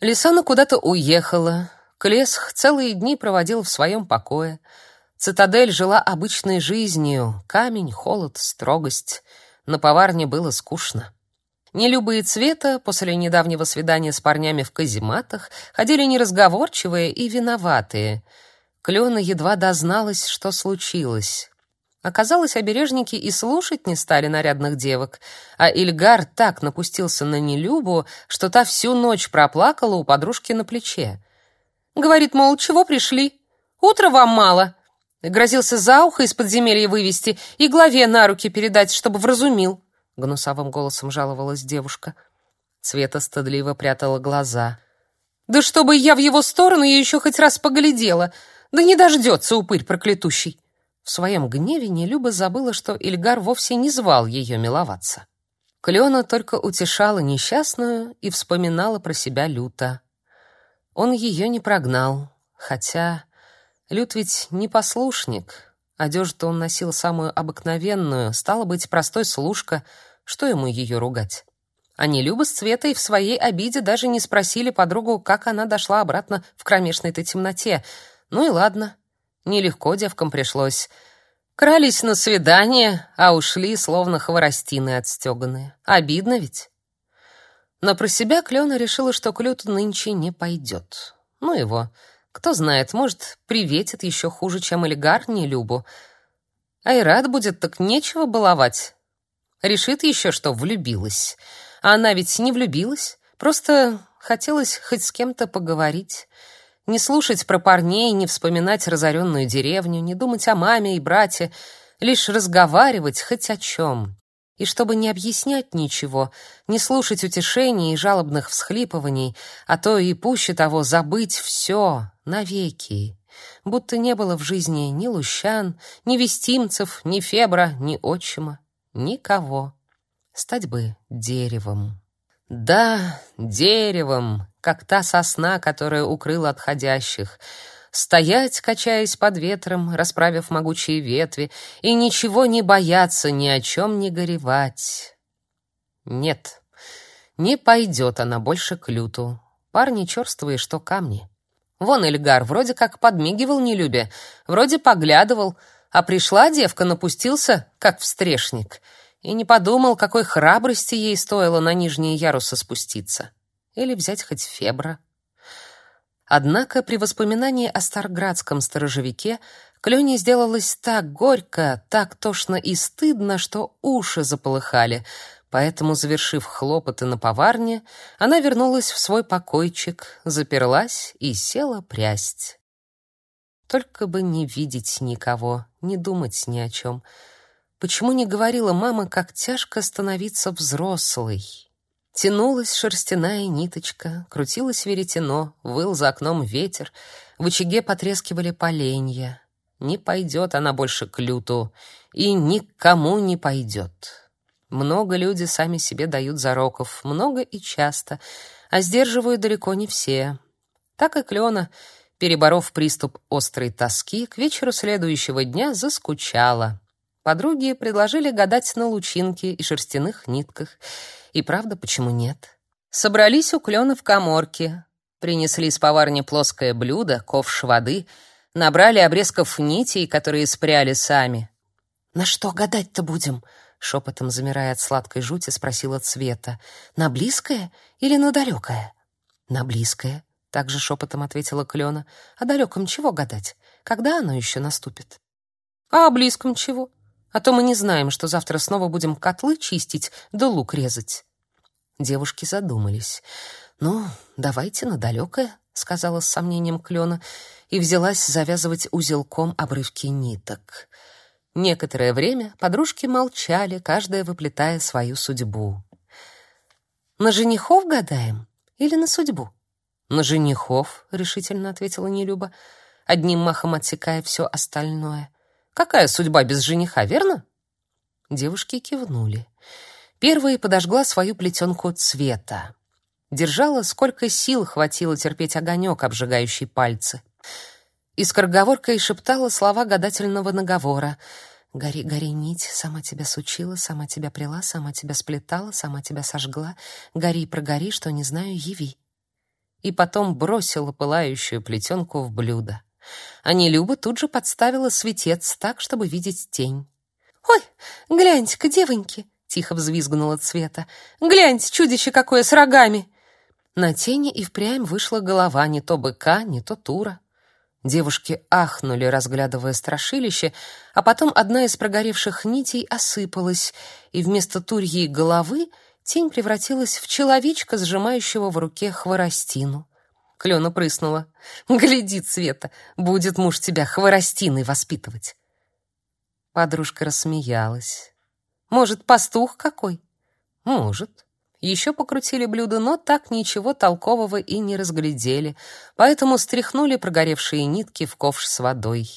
Лисана куда-то уехала. Клесх целые дни проводил в своем покое. Цитадель жила обычной жизнью. Камень, холод, строгость. На поварне было скучно. Нелюбые цвета после недавнего свидания с парнями в казематах ходили неразговорчивые и виноватые. Клена едва дозналась, что случилось. Оказалось, обережники и слушать не стали нарядных девок, а Ильгар так напустился на Нелюбу, что та всю ночь проплакала у подружки на плече. Говорит, мол, чего пришли? Утро вам мало. Грозился за ухо из подземелья вывести и главе на руки передать, чтобы вразумил. Гнусавым голосом жаловалась девушка. Цвета стыдливо прятала глаза. Да чтобы я в его сторону еще хоть раз поглядела. Да не дождется упырь проклятущий. В своем гневе Нелюба забыла, что Ильгар вовсе не звал ее миловаться. Клена только утешала несчастную и вспоминала про себя люто. Он ее не прогнал, хотя Лют ведь не послушник. Одежду он носил самую обыкновенную, стало быть, простой служка, что ему ее ругать? Они Люба с Цветой в своей обиде даже не спросили подругу, как она дошла обратно в кромешной-то темноте. Ну и ладно, Нелегко девкам пришлось. Крались на свидание, а ушли, словно хворостины отстеганные. Обидно ведь. Но про себя Клена решила, что Клют нынче не пойдет. Ну его. Кто знает, может, приветит еще хуже, чем Элигар Нелюбу. А и рад будет, так нечего баловать. Решит еще, что влюбилась. А она ведь не влюбилась, просто хотелось хоть с кем-то поговорить. Не слушать про парней, не вспоминать разоренную деревню, не думать о маме и брате, лишь разговаривать хоть о чем. И чтобы не объяснять ничего, не слушать утешений и жалобных всхлипываний, а то и пуще того забыть все навеки. Будто не было в жизни ни Лущан, ни Вестимцев, ни Фебра, ни отчима, никого. Стать бы деревом. Да, деревом, как та сосна, которая укрыла отходящих. Стоять, качаясь под ветром, расправив могучие ветви, и ничего не бояться, ни о чем не горевать. Нет, не пойдет она больше к люту. Парни черствые, что камни. Вон Эльгар вроде как подмигивал нелюбе, вроде поглядывал, а пришла девка, напустился, как встрешник — и не подумал, какой храбрости ей стоило на нижние ярусы спуститься. Или взять хоть Фебра. Однако при воспоминании о старградском сторожевике Клёне сделалось так горько, так тошно и стыдно, что уши заполыхали. Поэтому, завершив хлопоты на поварне, она вернулась в свой покойчик, заперлась и села прясть. Только бы не видеть никого, не думать ни о чем — Почему не говорила мама, как тяжко становиться взрослой? Тянулась шерстяная ниточка, крутилось веретено, выл за окном ветер, в очаге потрескивали поленья. Не пойдет она больше к люту, и никому не пойдет. Много люди сами себе дают зароков, много и часто, а сдерживают далеко не все. Так и Клена, переборов приступ острой тоски, к вечеру следующего дня заскучала. Подруги предложили гадать на лучинке и шерстяных нитках. И правда, почему нет? Собрались у Клёна в каморке, принесли с поварни плоское блюдо, ковш воды, набрали обрезков нитей, которые спряли сами. «На что гадать-то будем?» — шепотом замирая от сладкой жути, спросила Цвета. «На близкое или на далекое?» «На близкое», — также шепотом ответила Клёна. «О далеком чего гадать? Когда оно еще наступит?» «А о близком чего?» А то мы не знаем, что завтра снова будем котлы чистить да лук резать. Девушки задумались. Ну, давайте на далекое, сказала с сомнением Клена и взялась завязывать узелком обрывки ниток. Некоторое время подружки молчали, каждая выплетая свою судьбу. На женихов гадаем или на судьбу? На женихов, решительно ответила Нелюба, одним махом отсекая все остальное. Какая судьба без жениха, верно? Девушки кивнули. Первая подожгла свою плетенку цвета. Держала, сколько сил хватило терпеть огонек, обжигающий пальцы. И скороговоркой шептала слова гадательного наговора. «Гори, гори, нить, сама тебя сучила, сама тебя прила, сама тебя сплетала, сама тебя сожгла. Гори, прогори, что не знаю, яви». и потом бросила пылающую плетенку в блюдо. А Нелюба тут же подставила светец так, чтобы видеть тень. «Ой, гляньте-ка, девоньки!» — тихо взвизгнула Цвета. «Гляньте, чудище какое с рогами!» На тени и впрямь вышла голова не то быка, не то тура. Девушки ахнули, разглядывая страшилище, а потом одна из прогоревших нитей осыпалась, и вместо турьей головы тень превратилась в человечка, сжимающего в руке хворостину. Клена прыснула. «Гляди, Света, будет муж тебя хворостиной воспитывать!» Подружка рассмеялась. «Может, пастух какой?» «Может». Еще покрутили блюдо, но так ничего толкового и не разглядели, поэтому стряхнули прогоревшие нитки в ковш с водой.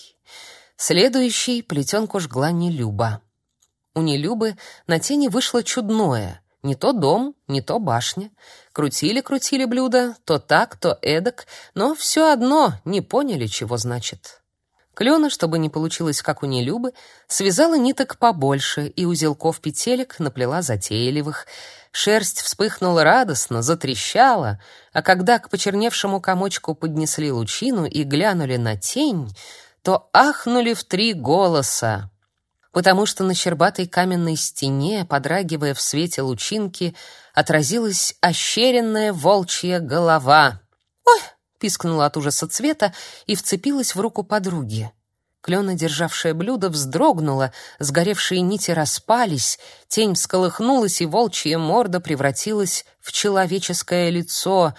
Следующий плетенку жгла Нелюба. У Нелюбы на тени вышло чудное. Не то дом, не то башня. Крутили-крутили блюдо, то так, то эдак, но все одно не поняли, чего значит. Клена, чтобы не получилось, как у Нелюбы, связала ниток побольше и узелков петелек наплела затейливых — Шерсть вспыхнула радостно, затрещала, а когда к почерневшему комочку поднесли лучину и глянули на тень, то ахнули в три голоса, потому что на щербатой каменной стене, подрагивая в свете лучинки, отразилась ощеренная волчья голова. «Ой!» — пискнула от ужаса цвета и вцепилась в руку подруги. Клена, державшая блюдо, вздрогнула, сгоревшие нити распались, тень всколыхнулась, и волчья морда превратилась в человеческое лицо.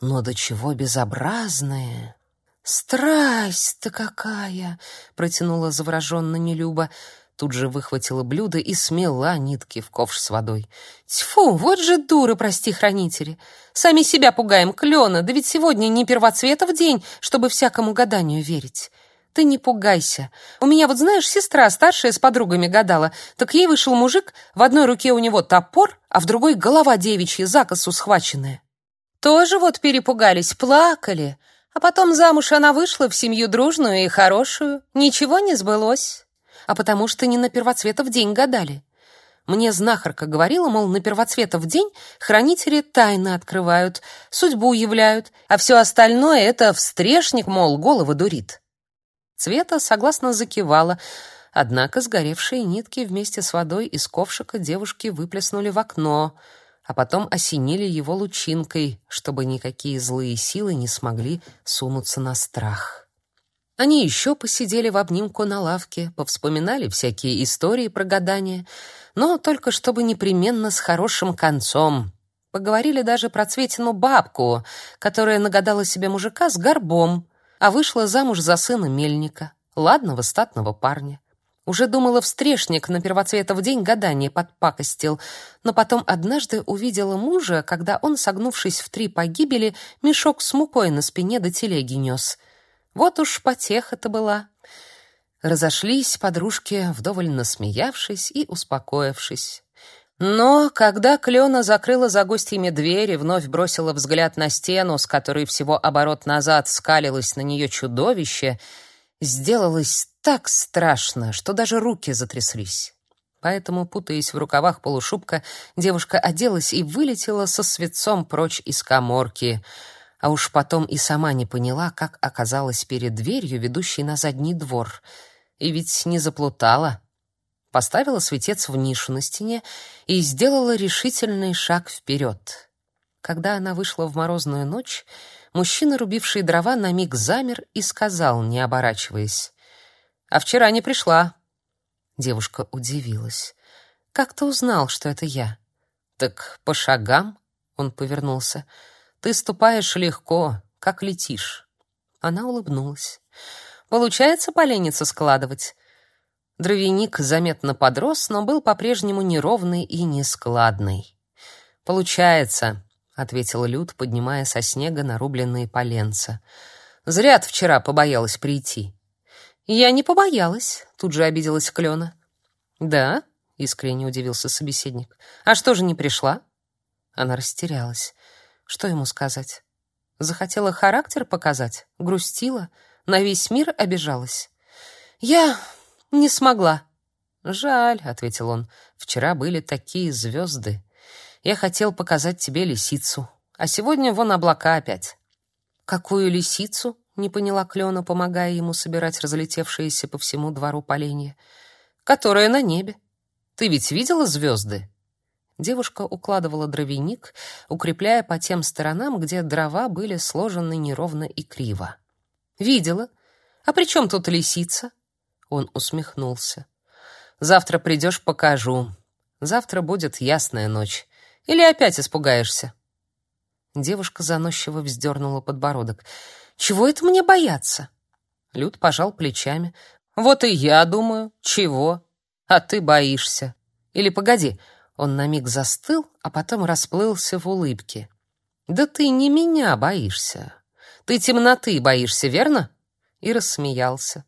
Но до чего безобразное! «Страсть-то какая!» — протянула завороженно Нелюба. Тут же выхватила блюдо и смела нитки в ковш с водой. «Тьфу, вот же дуры, прости, хранители! Сами себя пугаем, Клена, да ведь сегодня не первоцветов день, чтобы всякому гаданию верить. Ты не пугайся. У меня вот, знаешь, сестра старшая с подругами гадала. Так ей вышел мужик, в одной руке у него топор, а в другой голова девичья за косу схваченная. Тоже вот перепугались, плакали. А потом замуж она вышла в семью дружную и хорошую. Ничего не сбылось. А потому что не на первоцветов день гадали. Мне знахарка говорила, мол, на первоцветов день хранители тайны открывают, судьбу являют, а все остальное — это встрешник, мол, голову дурит. Цвета согласно закивала, однако сгоревшие нитки вместе с водой из ковшика девушки выплеснули в окно, а потом осенили его лучинкой, чтобы никакие злые силы не смогли сунуться на страх. Они еще посидели в обнимку на лавке, повспоминали всякие истории про гадания, но только чтобы непременно с хорошим концом. Поговорили даже про Цветину бабку, которая нагадала себе мужика с горбом, а вышла замуж за сына мельника, ладного статного парня. Уже думала, встрешник на первоцветов день гадание подпакостил, но потом однажды увидела мужа, когда он, согнувшись в три погибели, мешок с мукой на спине до телеги нес. Вот уж потеха-то была. Разошлись подружки, вдоволь насмеявшись и успокоившись. Но когда Клена закрыла за гостями дверь и вновь бросила взгляд на стену, с которой всего оборот назад скалилось на нее чудовище, сделалось так страшно, что даже руки затряслись. Поэтому, путаясь в рукавах полушубка, девушка оделась и вылетела со свечом прочь из каморки, а уж потом и сама не поняла, как оказалась перед дверью, ведущей на задний двор. И ведь не заплутала поставила светец в нишу на стене и сделала решительный шаг вперед. Когда она вышла в морозную ночь, мужчина, рубивший дрова, на миг замер и сказал, не оборачиваясь: "А вчера не пришла". Девушка удивилась. "Как ты узнал, что это я?" "Так по шагам", он повернулся. "Ты ступаешь легко, как летишь". Она улыбнулась. "Получается полениться складывать?" Дровяник заметно подрос, но был по-прежнему неровный и нескладный. «Получается», — ответил Люд, поднимая со снега нарубленные поленца. «Зря вчера побоялась прийти». «Я не побоялась», — тут же обиделась Клена. «Да?» — искренне удивился собеседник. «А что же не пришла?» Она растерялась. Что ему сказать? Захотела характер показать? Грустила? На весь мир обижалась? «Я не смогла. Жаль, ответил он. Вчера были такие звезды. Я хотел показать тебе лисицу, а сегодня вон облака опять. Какую лисицу? Не поняла Клена, помогая ему собирать разлетевшиеся по всему двору поленья. Которая на небе. Ты ведь видела звезды? Девушка укладывала дровяник, укрепляя по тем сторонам, где дрова были сложены неровно и криво. Видела. А при чем тут лисица? Он усмехнулся. Завтра придешь, покажу. Завтра будет ясная ночь. Или опять испугаешься? Девушка заносчиво вздернула подбородок. Чего это мне бояться? Люд пожал плечами. Вот и я думаю, чего? А ты боишься. Или погоди, он на миг застыл, а потом расплылся в улыбке. Да ты не меня боишься. Ты темноты боишься, верно? И рассмеялся.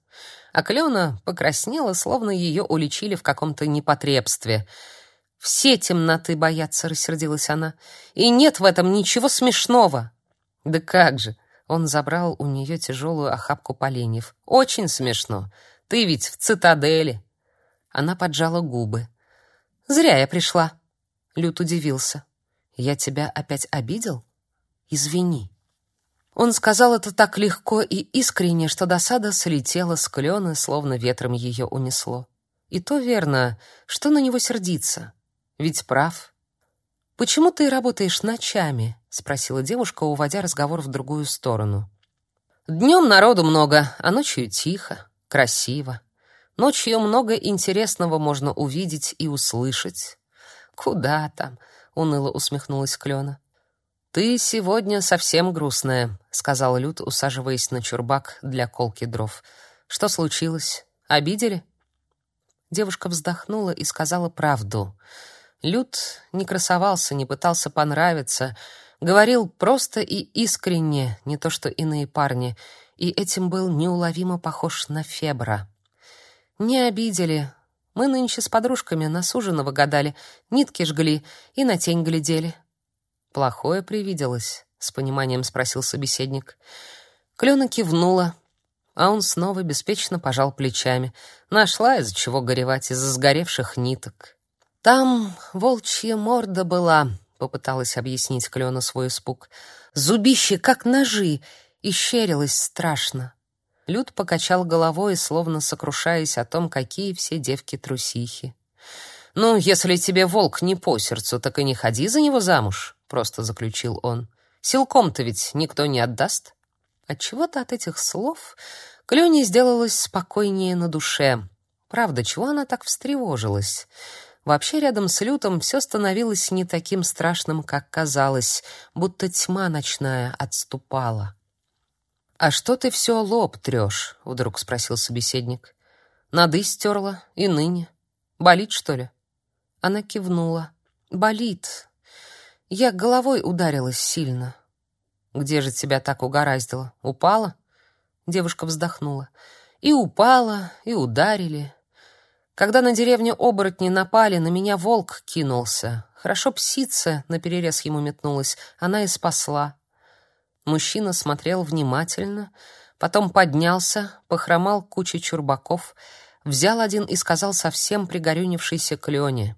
А Клена покраснела, словно ее уличили в каком-то непотребстве. Все темноты боятся, рассердилась она. И нет в этом ничего смешного. Да как же? Он забрал у нее тяжелую охапку поленьев. Очень смешно. Ты ведь в цитадели. Она поджала губы. Зря я пришла. Лют удивился. Я тебя опять обидел? Извини. Он сказал это так легко и искренне, что досада слетела с клёны, словно ветром ее унесло. И то верно, что на него сердиться. Ведь прав. Почему ты работаешь ночами? спросила девушка, уводя разговор в другую сторону. Днем народу много, а ночью тихо, красиво. Ночью много интересного можно увидеть и услышать. Куда там? уныло усмехнулась Клена. Ты сегодня совсем грустная, сказал Люд, усаживаясь на чурбак для колки дров. Что случилось? Обидели? Девушка вздохнула и сказала правду. Люд не красовался, не пытался понравиться, говорил просто и искренне, не то что иные парни, и этим был неуловимо похож на Фебра. Не обидели. Мы нынче с подружками на суженого гадали, нитки жгли и на тень глядели. Плохое привиделось, с пониманием спросил собеседник. Клена кивнула, а он снова беспечно пожал плечами. Нашла из-за чего горевать, из-за сгоревших ниток. Там волчья морда была, попыталась объяснить Клена свой испуг. Зубище как ножи, и щерилось страшно. Люд покачал головой, словно сокрушаясь о том, какие все девки трусихи. Ну, если тебе волк не по сердцу, так и не ходи за него замуж, просто заключил он. Силком-то ведь никто не отдаст. От чего-то от этих слов Клёне сделалось спокойнее на душе. Правда, чего она так встревожилась? Вообще рядом с Лютом все становилось не таким страшным, как казалось, будто тьма ночная отступала. «А что ты все лоб трешь?» — вдруг спросил собеседник. «Нады стерла и ныне. Болит, что ли?» Она кивнула. «Болит. Я головой ударилась сильно». «Где же тебя так угораздило? Упала?» Девушка вздохнула. «И упала, и ударили. Когда на деревню оборотни напали, на меня волк кинулся. Хорошо псица наперерез ему метнулась, она и спасла. Мужчина смотрел внимательно, потом поднялся, похромал к куче чурбаков, взял один и сказал совсем пригорюнившейся Клёне.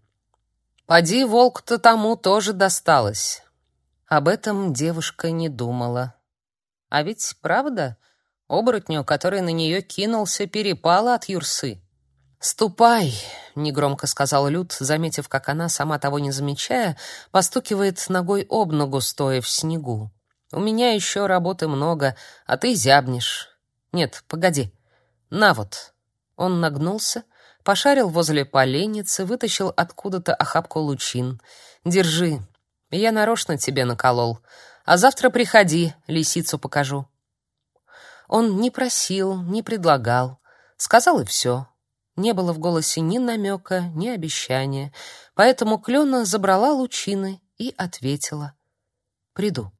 «Поди, волк-то тому тоже досталось». Об этом девушка не думала. А ведь правда, оборотню, который на нее кинулся, перепало от Юрсы. «Ступай», — негромко сказал Люд, заметив, как она, сама того не замечая, постукивает ногой об ногу, стоя в снегу. «У меня еще работы много, а ты зябнешь. Нет, погоди. На вот». Он нагнулся, пошарил возле поленницы, вытащил откуда-то охапку лучин. «Держи. Я нарочно тебе наколол. А завтра приходи, лисицу покажу». Он не просил, не предлагал. Сказал и все. Не было в голосе ни намека, ни обещания, поэтому Клена забрала лучины и ответила: "Приду".